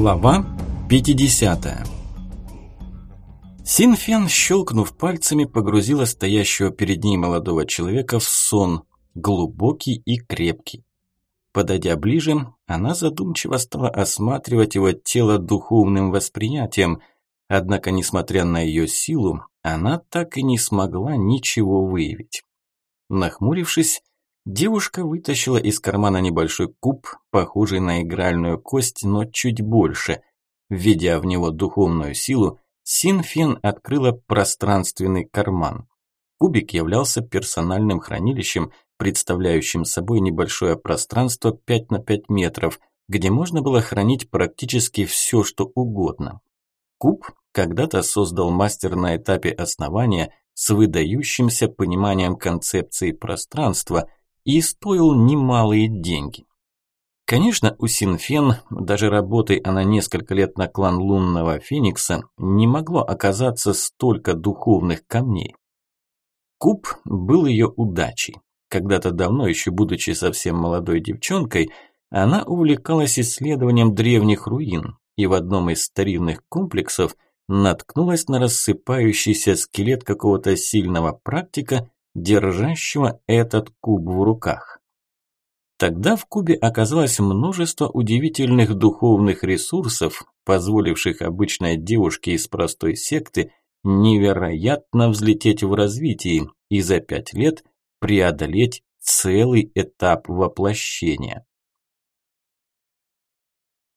Глава 50 Синфен, щелкнув пальцами, погрузила стоящего перед ней молодого человека в сон, глубокий и крепкий. Подойдя ближе, она задумчиво стала осматривать его тело духовным восприятием, однако, несмотря на ее силу, она так и не смогла ничего выявить. Нахмурившись, девушка вытащила из кармана небольшой куб, похожий на игральную кость, но чуть больше. Введя в него духовную силу, Синфен открыла пространственный карман. Кубик являлся персональным хранилищем, представляющим собой небольшое пространство 5 на 5 метров, где можно было хранить практически все, что угодно. Куб когда-то создал мастер на этапе основания с выдающимся пониманием концепции пространства и стоил немалые деньги. Конечно, у Синфен, даже работой она несколько лет на клан лунного Феникса, не могло оказаться столько духовных камней. Куб был ее удачей. Когда-то давно, еще будучи совсем молодой девчонкой, она увлекалась исследованием древних руин и в одном из старинных комплексов наткнулась на рассыпающийся скелет какого-то сильного практика, держащего этот куб в руках. Тогда в кубе оказалось множество удивительных духовных ресурсов, позволивших обычной девушке из простой секты невероятно взлететь в развитии и за пять лет преодолеть целый этап воплощения.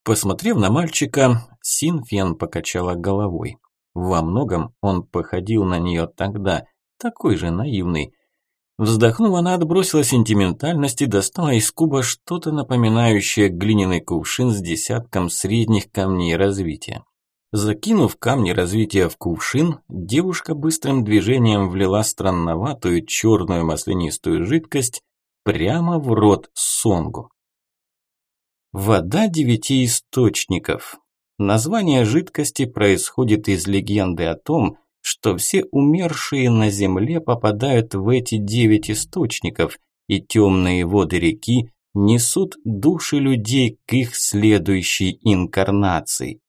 Посмотрев на мальчика, Син Фен покачала головой. Во многом он походил на нее тогда, такой же наивный. Вздохнув, она отбросила сентиментальность и достала из куба что-то напоминающее глиняный кувшин с десятком средних камней развития. Закинув камни развития в кувшин, девушка быстрым движением влила странноватую черную маслянистую жидкость прямо в рот Сонгу. Вода девяти источников. Название жидкости происходит из легенды о том, что все умершие на земле попадают в эти девять источников, и темные воды реки несут души людей к их следующей инкарнации.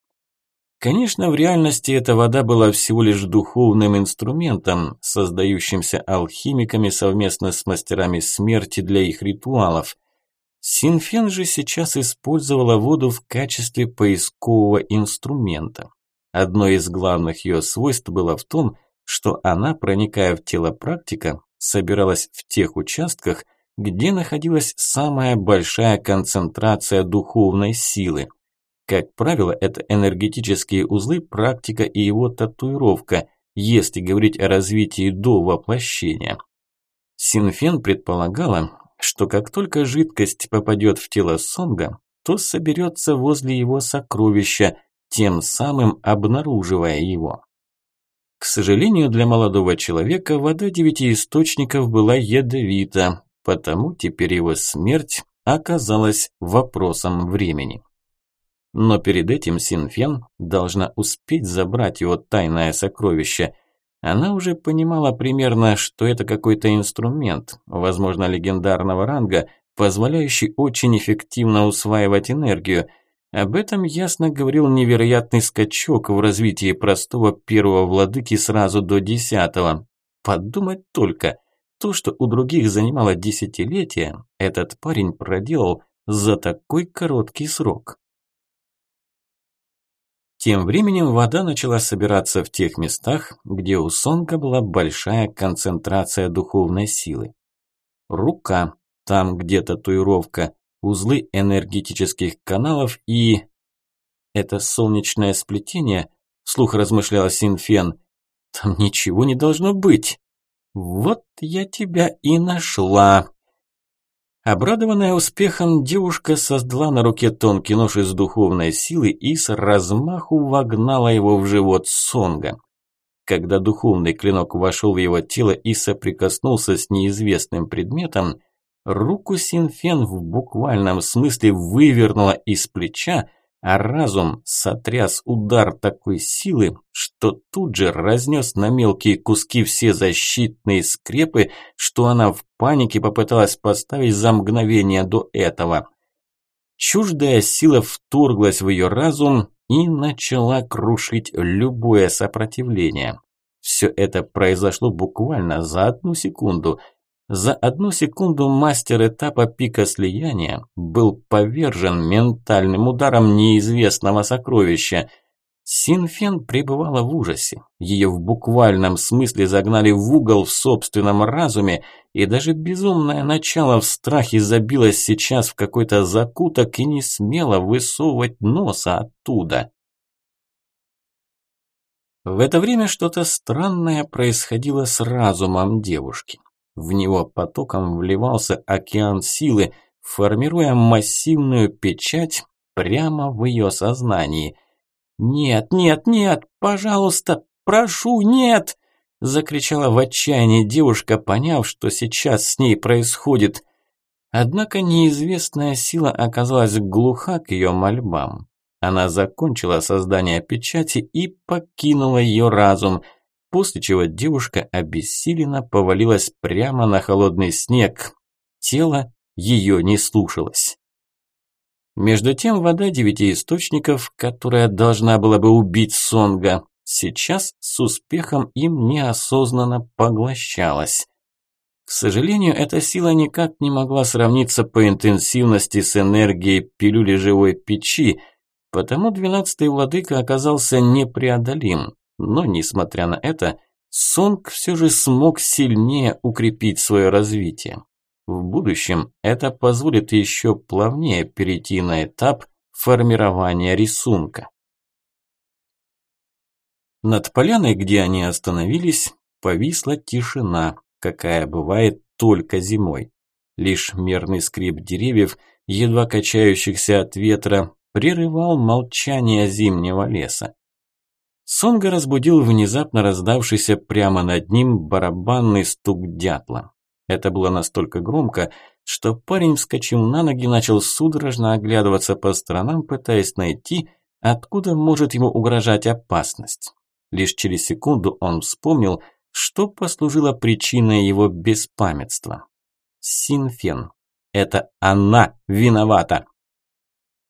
Конечно, в реальности эта вода была всего лишь духовным инструментом, создающимся алхимиками совместно с мастерами смерти для их ритуалов. Синфен же сейчас использовала воду в качестве поискового инструмента. Одно из главных ее свойств было в том, что она, проникая в тело практика, собиралась в тех участках, где находилась самая большая концентрация духовной силы. Как правило, это энергетические узлы, практика и его татуировка, если говорить о развитии до воплощения. Синфен предполагала, что как только жидкость попадет в тело Сонга, то соберется возле его сокровища, тем самым обнаруживая его. К сожалению, для молодого человека вода девяти источников была ядовита, потому теперь его смерть оказалась вопросом времени. Но перед этим Синфен должна успеть забрать его тайное сокровище. Она уже понимала примерно, что это какой-то инструмент, возможно, легендарного ранга, позволяющий очень эффективно усваивать энергию. Об этом ясно говорил невероятный скачок в развитии простого первого владыки сразу до десятого. Подумать только, то, что у других занимало десятилетия, этот парень проделал за такой короткий срок. Тем временем вода начала собираться в тех местах, где у Сонга была большая концентрация духовной силы. Рука, там где татуировка, узлы энергетических каналов и... Это солнечное сплетение, вслух размышляла Синфен. Там ничего не должно быть. Вот я тебя и нашла. Обрадованная успехом, девушка создала на руке тонкий нож из духовной силы и с размаху вогнала его в живот Сонга. Когда духовный клинок вошел в его тело и соприкоснулся с неизвестным предметом, руку Синфен в буквальном смысле вывернула из плеча, а разум сотряс удар такой силы, что тут же разнес на мелкие куски все защитные скрепы, что она в панике попыталась поставить за мгновение до этого. Чуждая сила вторглась в ее разум и начала крушить любое сопротивление. Все это произошло буквально за одну секунду. За одну секунду мастер этапа пика слияния был повержен ментальным ударом неизвестного сокровища – Синфен пребывала в ужасе. Ее в буквальном смысле загнали в угол в собственном разуме, и даже безумное начало в страхе забилось сейчас в какой-то закуток и не смело высовывать носа оттуда. В это время что-то странное происходило с разумом девушки. В него потоком вливался океан силы, формируя массивную печать прямо в ее сознании – «Нет, нет, нет, пожалуйста, прошу, нет!» Закричала в отчаянии девушка, поняв, что сейчас с ней происходит. Однако неизвестная сила оказалась глуха к ее мольбам. Она закончила создание печати и покинула ее разум, после чего девушка обессиленно повалилась прямо на холодный снег. Тело ее не слушалось. Между тем вода девяти источников, которая должна была бы убить Сонга, сейчас с успехом им неосознанно поглощалась. К сожалению, эта сила никак не могла сравниться по интенсивности с энергией пилюли живой печи, потому двенадцатый владыка оказался непреодолим. Но, несмотря на это, Сонг все же смог сильнее укрепить свое развитие. В будущем это позволит еще плавнее перейти на этап формирования рисунка. Над поляной, где они остановились, повисла тишина, какая бывает только зимой. Лишь мерный скрип деревьев, едва качающихся от ветра, прерывал молчание зимнего леса. Сонга разбудил внезапно раздавшийся прямо над ним барабанный стук дятла. Это было настолько громко, что парень вскочил на ноги и начал судорожно оглядываться по сторонам, пытаясь найти, откуда может ему угрожать опасность. Лишь через секунду он вспомнил, что послужило причиной его беспамятства. Синфен. Это она виновата.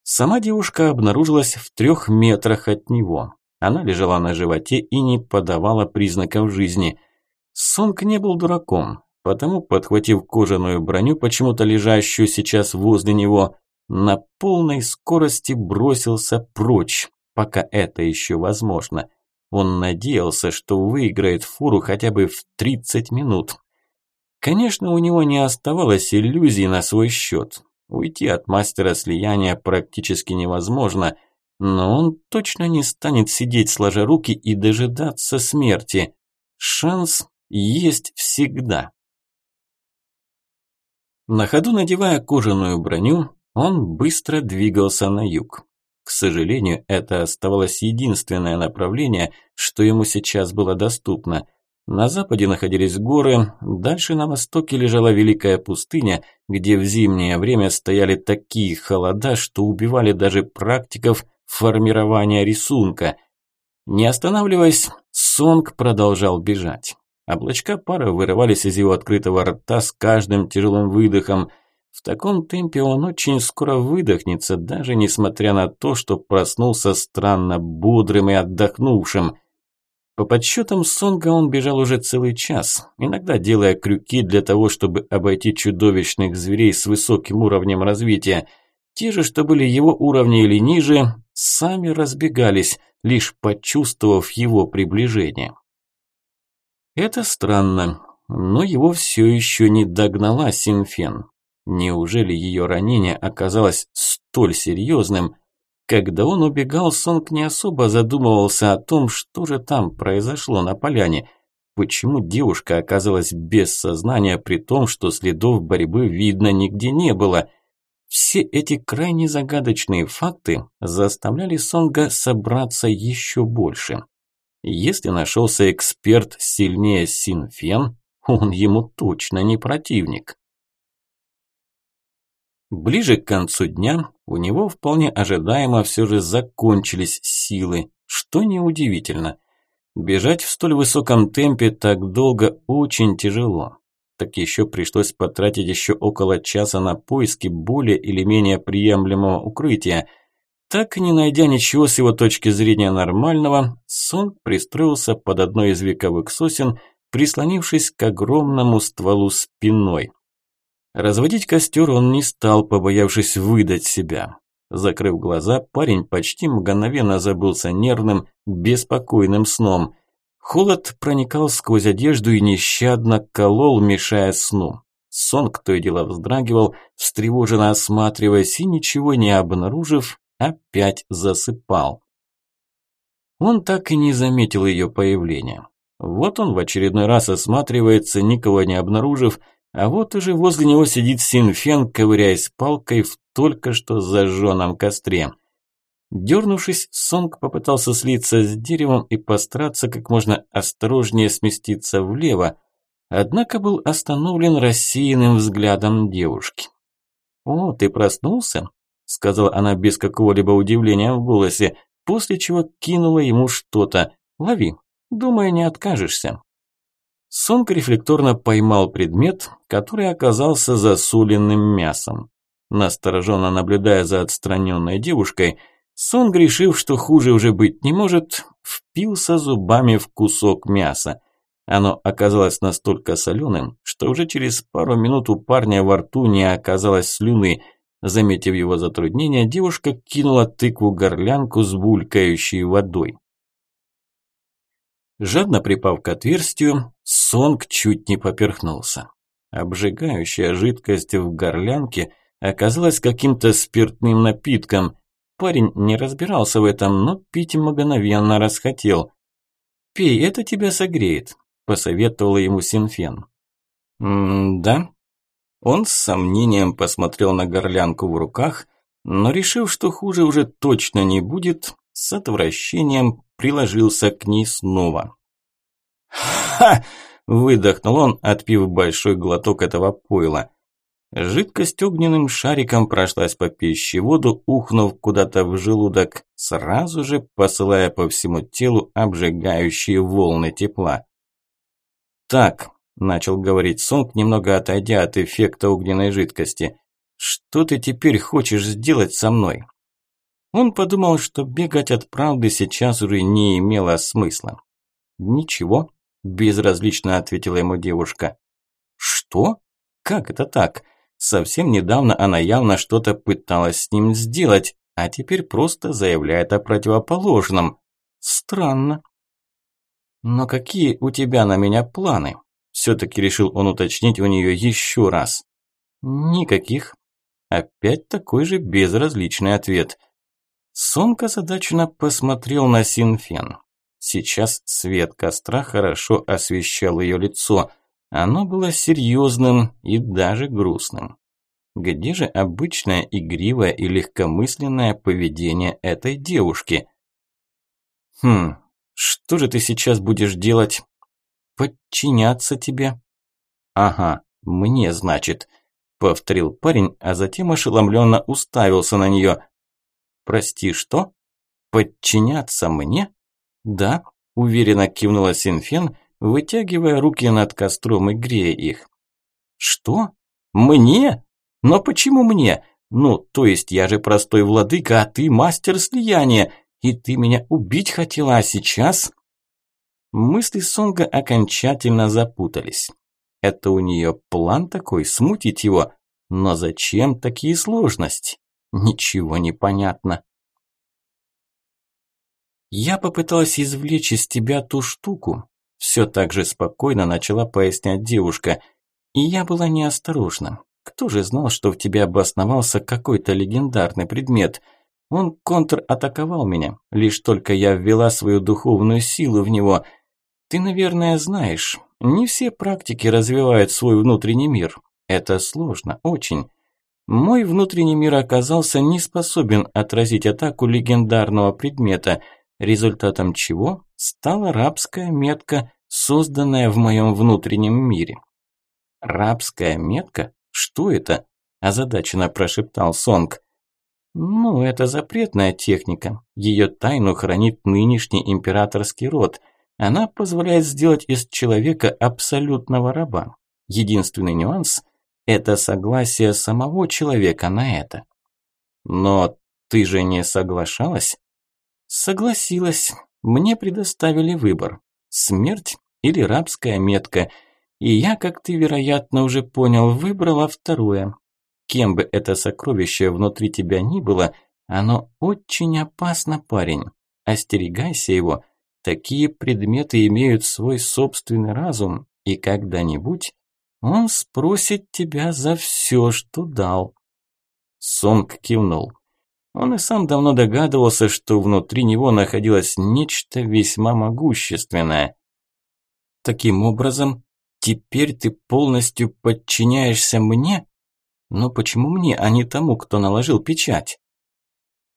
Сама девушка обнаружилась в трех метрах от него. Она лежала на животе и не подавала признаков жизни. Сонг не был дураком. Потому, подхватив кожаную броню, почему-то лежащую сейчас возле него, на полной скорости бросился прочь, пока это еще возможно. Он надеялся, что выиграет фуру хотя бы в 30 минут. Конечно, у него не оставалось иллюзий на свой счет. Уйти от мастера слияния практически невозможно, но он точно не станет сидеть сложа руки и дожидаться смерти. Шанс есть всегда. На ходу надевая кожаную броню, он быстро двигался на юг. К сожалению, это оставалось единственное направление, что ему сейчас было доступно. На западе находились горы, дальше на востоке лежала великая пустыня, где в зимнее время стояли такие холода, что убивали даже практиков формирования рисунка. Не останавливаясь, Сонг продолжал бежать. Облачка пара вырывались из его открытого рта с каждым тяжелым выдохом. В таком темпе он очень скоро выдохнется, даже несмотря на то, что проснулся странно бодрым и отдохнувшим. По подсчетам Сонга он бежал уже целый час, иногда делая крюки для того, чтобы обойти чудовищных зверей с высоким уровнем развития. Те же, что были его уровня или ниже, сами разбегались, лишь почувствовав его приближение. Это странно, но его все еще не догнала Синфен. Неужели ее ранение оказалось столь серьезным? Когда он убегал, Сонг не особо задумывался о том, что же там произошло на поляне. Почему девушка оказалась без сознания, при том, что следов борьбы видно нигде не было? Все эти крайне загадочные факты заставляли Сонга собраться еще больше. Если нашелся эксперт сильнее Синфен, он ему точно не противник. Ближе к концу дня у него вполне ожидаемо все же закончились силы, что неудивительно. Бежать в столь высоком темпе так долго очень тяжело. Так еще пришлось потратить еще около часа на поиски более или менее приемлемого укрытия. Так, не найдя ничего с его точки зрения нормального, Сонг пристроился под одной из вековых сосен, прислонившись к огромному стволу спиной. Разводить костер он не стал, побоявшись выдать себя. Закрыв глаза, парень почти мгновенно забылся нервным, беспокойным сном. Холод проникал сквозь одежду и нещадно колол, мешая сну. Сон кто и дело вздрагивал, встревоженно осматриваясь и, ничего не обнаружив, опять засыпал. Он так и не заметил ее появления. Вот он в очередной раз осматривается, никого не обнаружив, а вот уже возле него сидит Синфен, ковыряясь палкой в только что зажженном костре. Дернувшись, Сонг попытался слиться с деревом и постараться как можно осторожнее сместиться влево, однако был остановлен рассеянным взглядом девушки. «О, ты проснулся?» – сказала она без какого-либо удивления в голосе, после чего кинула ему что-то. «Лови, думаю, не откажешься». Сонг рефлекторно поймал предмет, который оказался засуленным мясом. Настороженно наблюдая за отстраненной девушкой, Сонг, решив, что хуже уже быть не может, впился зубами в кусок мяса. Оно оказалось настолько соленым, что уже через пару минут у парня во рту не оказалось слюны. Заметив его затруднение, девушка кинула тыкву-горлянку с булькающей водой. Жадно припав к отверстию, Сонг чуть не поперхнулся. Обжигающая жидкость в горлянке оказалась каким-то спиртным напитком. Парень не разбирался в этом, но пить мгновенно расхотел. «Пей, это тебя согреет», – посоветовала ему Синфен. «М-да?» Он с сомнением посмотрел на горлянку в руках, но решив, что хуже уже точно не будет, с отвращением приложился к ней снова. «Ха!» – выдохнул он, отпив большой глоток этого пойла. Жидкость огненным шариком прошлась по пищеводу, ухнув куда-то в желудок, сразу же посылая по всему телу обжигающие волны тепла. «Так», – начал говорить Сонг, немного отойдя от эффекта огненной жидкости, – «что ты теперь хочешь сделать со мной?» Он подумал, что бегать от правды сейчас уже не имело смысла. «Ничего», – безразлично ответила ему девушка. «Что? Как это так? Совсем недавно она явно что-то пыталась с ним сделать, а теперь просто заявляет о противоположном. Странно». «Но какие у тебя на меня планы?» Все-таки решил он уточнить у нее еще раз. «Никаких». Опять такой же безразличный ответ – Сонка задачно посмотрел на Синфен. Сейчас свет костра хорошо освещал ее лицо. Оно было серьезным и даже грустным. Где же обычное игривое и легкомысленное поведение этой девушки? Хм, что же ты сейчас будешь делать? Подчиняться тебе? Ага, мне, значит, повторил парень, а затем ошеломленно уставился на нее. «Прости, что? Подчиняться мне?» «Да», – уверенно кивнула Синфен, вытягивая руки над костром и грея их. «Что? Мне? Но почему мне? Ну, то есть я же простой владыка, а ты мастер слияния, и ты меня убить хотела, а сейчас...» Мысли Сонга окончательно запутались. Это у нее план такой, смутить его. Но зачем такие сложности? Ничего не понятно. Я попыталась извлечь из тебя ту штуку. Все так же спокойно начала пояснять девушка. И я была неосторожна. Кто же знал, что в тебе обосновался какой-то легендарный предмет? Он контратаковал меня, лишь только я ввела свою духовную силу в него. Ты, наверное, знаешь, не все практики развивают свой внутренний мир. Это сложно, очень. Мой внутренний мир оказался не способен отразить атаку легендарного предмета, результатом чего стала рабская метка, созданная в моем внутреннем мире. «Рабская метка? Что это?» – озадаченно прошептал Сонг. «Ну, это запретная техника. Ее тайну хранит нынешний императорский род. Она позволяет сделать из человека абсолютного раба. Единственный нюанс – это согласие самого человека на это. Но ты же не соглашалась? Согласилась. Мне предоставили выбор. Смерть или рабская метка. И я, как ты, вероятно, уже понял, выбрала второе. Кем бы это сокровище внутри тебя ни было, оно очень опасно, парень. Остерегайся его. Такие предметы имеют свой собственный разум, и когда-нибудь он спросит тебя за все, что дал. Сонг кивнул. Он и сам давно догадывался, что внутри него находилось нечто весьма могущественное. Таким образом, теперь ты полностью подчиняешься мне? Но почему мне, а не тому, кто наложил печать?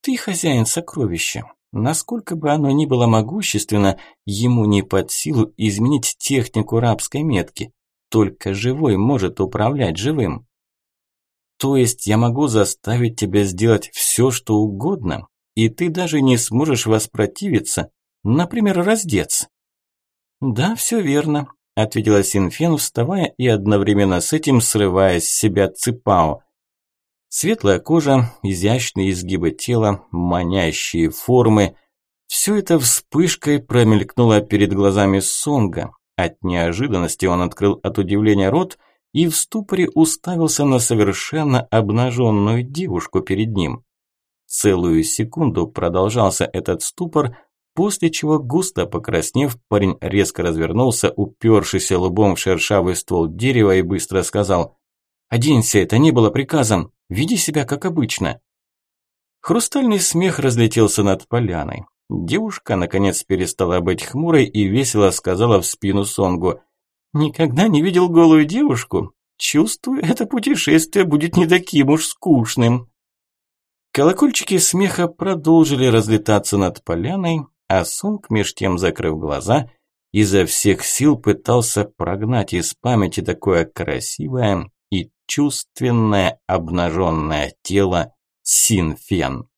Ты хозяин сокровища. Насколько бы оно ни было могущественно, ему не под силу изменить технику рабской метки. Только живой может управлять живым. То есть я могу заставить тебя сделать все, что угодно, и ты даже не сможешь воспротивиться, например, раздеться. Да, все верно, ответила Синфен, вставая и одновременно с этим срывая с себя ципао. Светлая кожа, изящные изгибы тела, манящие формы – все это вспышкой промелькнуло перед глазами Сонга, от неожиданности он открыл от удивления рот и в ступоре уставился на совершенно обнаженную девушку перед ним. Целую секунду продолжался этот ступор, после чего, густо покраснев, парень резко развернулся, упершийся лбом в шершавый ствол дерева и быстро сказал «Оденься, это не было приказом, веди себя как обычно». Хрустальный смех разлетелся над поляной. Девушка, наконец, перестала быть хмурой и весело сказала в спину Сонгу. «Никогда не видел голую девушку? Чувствую, это путешествие будет не таким уж скучным». Колокольчики смеха продолжили разлетаться над поляной, а Сонг, меж тем закрыв глаза, изо всех сил пытался прогнать из памяти такое красивое и чувственное обнаженное тело Синфен.